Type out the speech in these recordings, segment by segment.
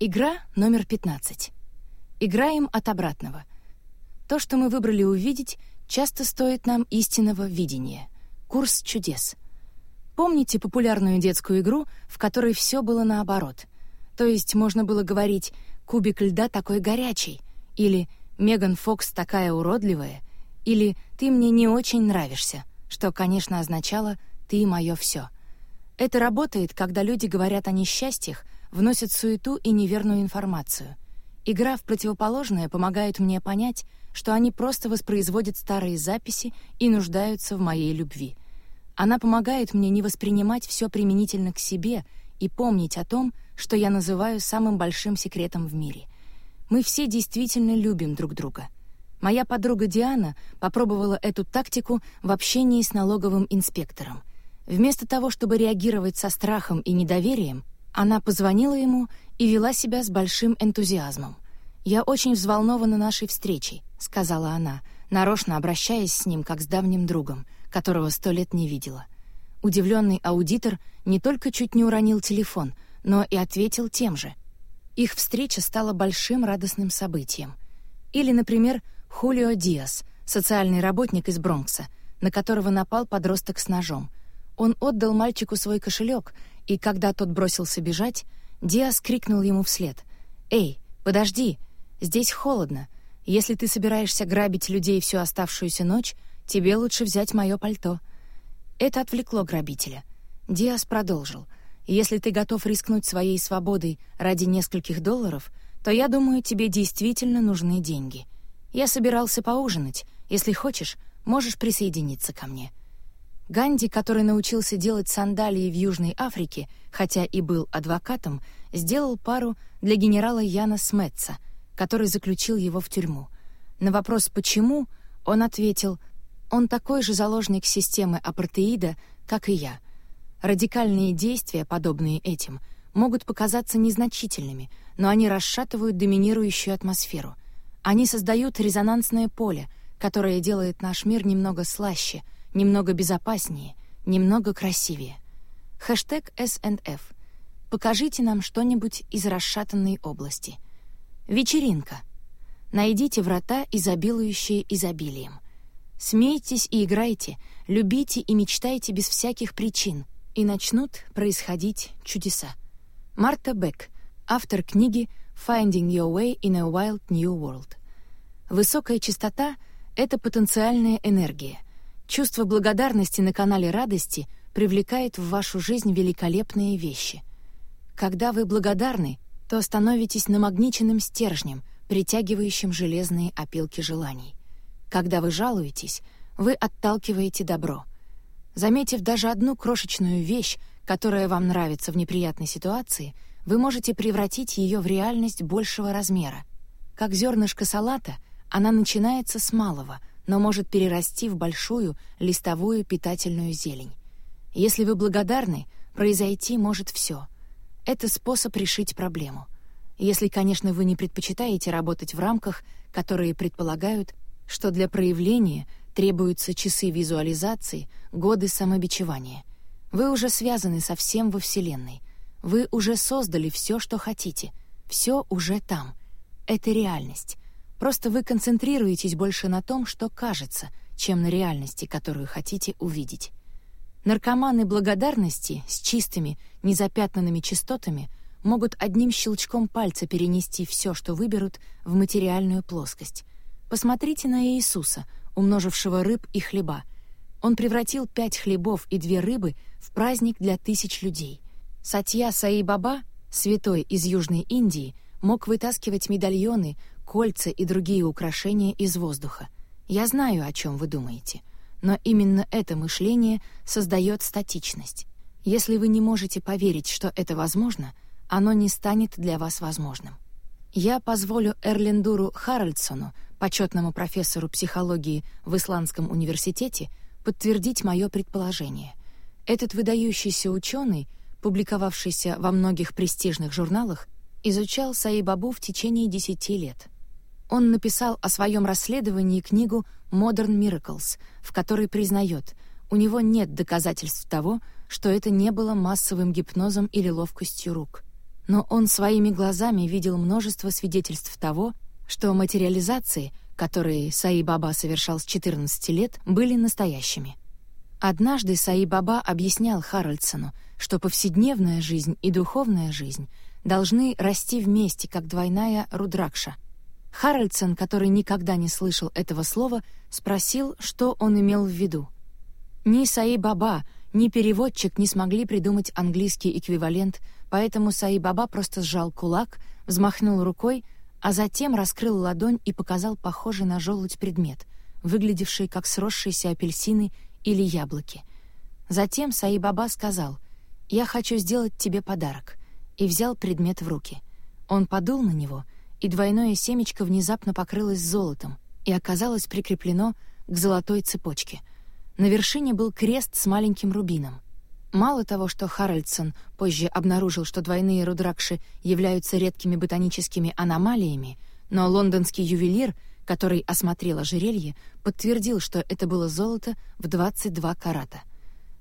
Игра номер 15. Играем от обратного. То, что мы выбрали увидеть, часто стоит нам истинного видения. Курс чудес. Помните популярную детскую игру, в которой все было наоборот? То есть можно было говорить «кубик льда такой горячий» или «Меган Фокс такая уродливая» или «ты мне не очень нравишься», что, конечно, означало «ты мое все». Это работает, когда люди говорят о несчастьях, вносят суету и неверную информацию. Игра в противоположное помогает мне понять, что они просто воспроизводят старые записи и нуждаются в моей любви. Она помогает мне не воспринимать все применительно к себе и помнить о том, что я называю самым большим секретом в мире. Мы все действительно любим друг друга. Моя подруга Диана попробовала эту тактику в общении с налоговым инспектором. Вместо того, чтобы реагировать со страхом и недоверием, она позвонила ему и вела себя с большим энтузиазмом. «Я очень взволнована нашей встречей», — сказала она, нарочно обращаясь с ним как с давним другом, которого сто лет не видела. Удивленный аудитор не только чуть не уронил телефон, но и ответил тем же. Их встреча стала большим радостным событием. Или, например, Хулио Диас, социальный работник из Бронкса, на которого напал подросток с ножом — он отдал мальчику свой кошелек, и когда тот бросился бежать, Диас крикнул ему вслед. «Эй, подожди! Здесь холодно. Если ты собираешься грабить людей всю оставшуюся ночь, тебе лучше взять мое пальто». Это отвлекло грабителя. Диас продолжил. «Если ты готов рискнуть своей свободой ради нескольких долларов, то, я думаю, тебе действительно нужны деньги. Я собирался поужинать. Если хочешь, можешь присоединиться ко мне». Ганди, который научился делать сандалии в Южной Африке, хотя и был адвокатом, сделал пару для генерала Яна Сметца, который заключил его в тюрьму. На вопрос «почему?» он ответил «Он такой же заложник системы апартеида, как и я. Радикальные действия, подобные этим, могут показаться незначительными, но они расшатывают доминирующую атмосферу. Они создают резонансное поле, которое делает наш мир немного слаще — немного безопаснее, немного красивее. Хэштег SNF. Покажите нам что-нибудь из расшатанной области. Вечеринка. Найдите врата, изобилующие изобилием. Смейтесь и играйте, любите и мечтайте без всяких причин, и начнут происходить чудеса. Марта Бек, автор книги «Finding Your Way in a Wild New World». Высокая частота — это потенциальная энергия — Чувство благодарности на канале радости привлекает в вашу жизнь великолепные вещи. Когда вы благодарны, то становитесь намагниченным стержнем, притягивающим железные опилки желаний. Когда вы жалуетесь, вы отталкиваете добро. Заметив даже одну крошечную вещь, которая вам нравится в неприятной ситуации, вы можете превратить ее в реальность большего размера. Как зернышко салата, она начинается с малого — но может перерасти в большую листовую питательную зелень. Если вы благодарны, произойти может все. Это способ решить проблему. Если, конечно, вы не предпочитаете работать в рамках, которые предполагают, что для проявления требуются часы визуализации, годы самобичевания. Вы уже связаны со всем во Вселенной. Вы уже создали все, что хотите. Все уже там. Это реальность. Просто вы концентрируетесь больше на том, что кажется, чем на реальности, которую хотите увидеть. Наркоманы благодарности с чистыми, незапятнанными частотами могут одним щелчком пальца перенести все, что выберут, в материальную плоскость. Посмотрите на Иисуса, умножившего рыб и хлеба. Он превратил пять хлебов и две рыбы в праздник для тысяч людей. Сатья Саи Баба, святой из Южной Индии, мог вытаскивать медальоны, кольца и другие украшения из воздуха. Я знаю, о чем вы думаете. Но именно это мышление создает статичность. Если вы не можете поверить, что это возможно, оно не станет для вас возможным. Я позволю Эрлендуру Харальдсону, почетному профессору психологии в Исландском университете, подтвердить мое предположение. Этот выдающийся ученый, публиковавшийся во многих престижных журналах, изучал Саибабу в течение десяти лет — он написал о своем расследовании книгу «Modern Miracles», в которой признает, у него нет доказательств того, что это не было массовым гипнозом или ловкостью рук. но он своими глазами видел множество свидетельств того, что материализации, которые Саи Баба совершал с 14 лет, были настоящими. Однажды Саи Баба объяснял Харальдсону, что повседневная жизнь и духовная жизнь должны расти вместе, как двойная рудракша. Харальдсон, который никогда не слышал этого слова, спросил, что он имел в виду. Ни Саи Баба, ни переводчик не смогли придумать английский эквивалент, поэтому Саи Баба просто сжал кулак, взмахнул рукой, а затем раскрыл ладонь и показал похожий на желудь предмет, выглядевший как сросшиеся апельсины или яблоки. Затем Саи Баба сказал «Я хочу сделать тебе подарок» и взял предмет в руки. Он подул на него, и двойное семечко внезапно покрылось золотом и оказалось прикреплено к золотой цепочке — на вершине был крест с маленьким рубином. Мало того, что Харальдсон позже обнаружил, что двойные рудракши являются редкими ботаническими аномалиями, но лондонский ювелир, который осмотрел ожерелье, подтвердил, что это было золото в 22 карата.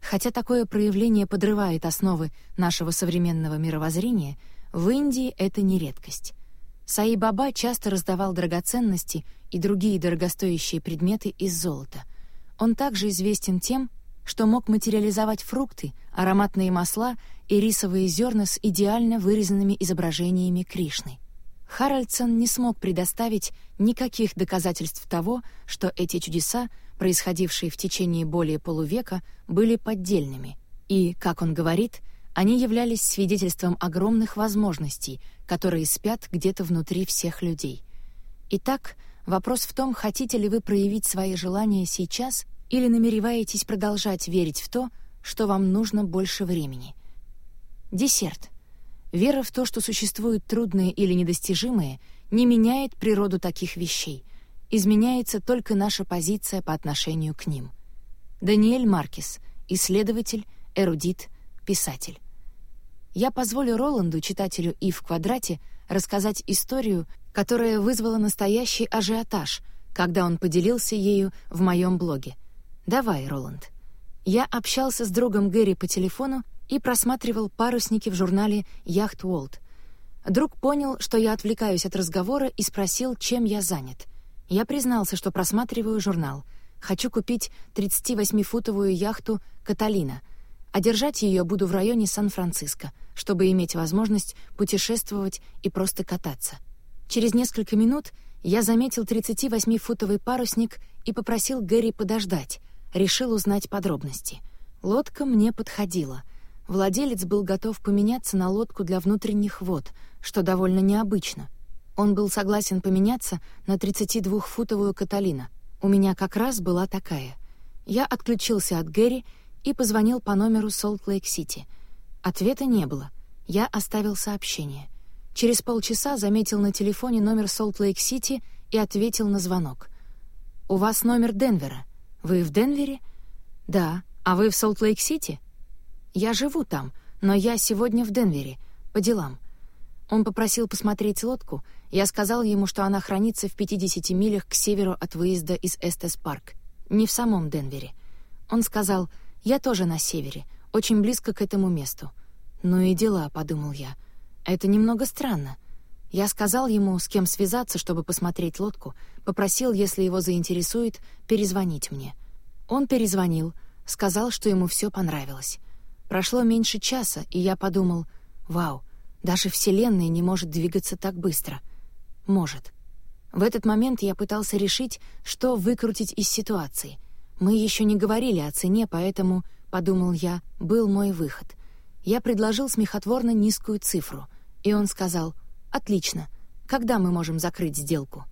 Хотя такое проявление подрывает основы нашего современного мировоззрения, в Индии это не редкость. Саи Баба часто раздавал драгоценности и другие дорогостоящие предметы из золота — он также известен тем, что мог материализовать фрукты, ароматные масла и рисовые зерна с идеально вырезанными изображениями Кришны. Харальдсон не смог предоставить никаких доказательств того, что эти чудеса, происходившие в течение более полувека, были поддельными, и, как он говорит, они являлись свидетельством огромных возможностей, которые спят где-то внутри всех людей. Итак, Вопрос в том, хотите ли вы проявить свои желания сейчас или намереваетесь продолжать верить в то, что вам нужно больше времени. Десерт. Вера в то, что существуют трудные или недостижимые, не меняет природу таких вещей. Изменяется только наша позиция по отношению к ним. Даниэль Маркес, исследователь, эрудит, писатель. Я позволю Роланду, читателю «И в квадрате», рассказать историю, которая вызвала настоящий ажиотаж, когда он поделился ею в моем блоге. «Давай, Роланд». Я общался с другом Гэри по телефону и просматривал парусники в журнале «Яхт Уолт». Друг понял, что я отвлекаюсь от разговора и спросил, чем я занят. Я признался, что просматриваю журнал. Хочу купить 38-футовую яхту «Каталина», а держать ее буду в районе Сан-Франциско, чтобы иметь возможность путешествовать и просто кататься. Через несколько минут я заметил 38-футовый парусник и попросил Гэри подождать, решил узнать подробности. Лодка мне подходила. Владелец был готов поменяться на лодку для внутренних вод, что довольно необычно. Он был согласен поменяться на 32-футовую «Каталина». У меня как раз была такая. Я отключился от Гэри и позвонил по номеру Солт-Лейк-Сити. Ответа не было. Я оставил сообщение — Через полчаса заметил на телефоне номер Солт-Лейк-Сити и ответил на звонок. «У вас номер Денвера. Вы в Денвере?» «Да. А вы в Солт-Лейк-Сити?» «Я живу там, но я сегодня в Денвере. По делам». Он попросил посмотреть лодку. Я сказал ему, что она хранится в 50 милях к северу от выезда из Эстес-Парк, не в самом Денвере. Он сказал, «Я тоже на севере, очень близко к этому месту». «Ну и дела», — подумал я. Это немного странно. Я сказал ему, с кем связаться, чтобы посмотреть лодку, попросил, если его заинтересует, перезвонить мне. Он перезвонил, сказал, что ему все понравилось. Прошло меньше часа, и я подумал, вау, даже Вселенная не может двигаться так быстро. Может. В этот момент я пытался решить, что выкрутить из ситуации. Мы еще не говорили о цене, поэтому, подумал я, был мой выход. Я предложил смехотворно низкую цифру — и он сказал, «Отлично. Когда мы можем закрыть сделку?»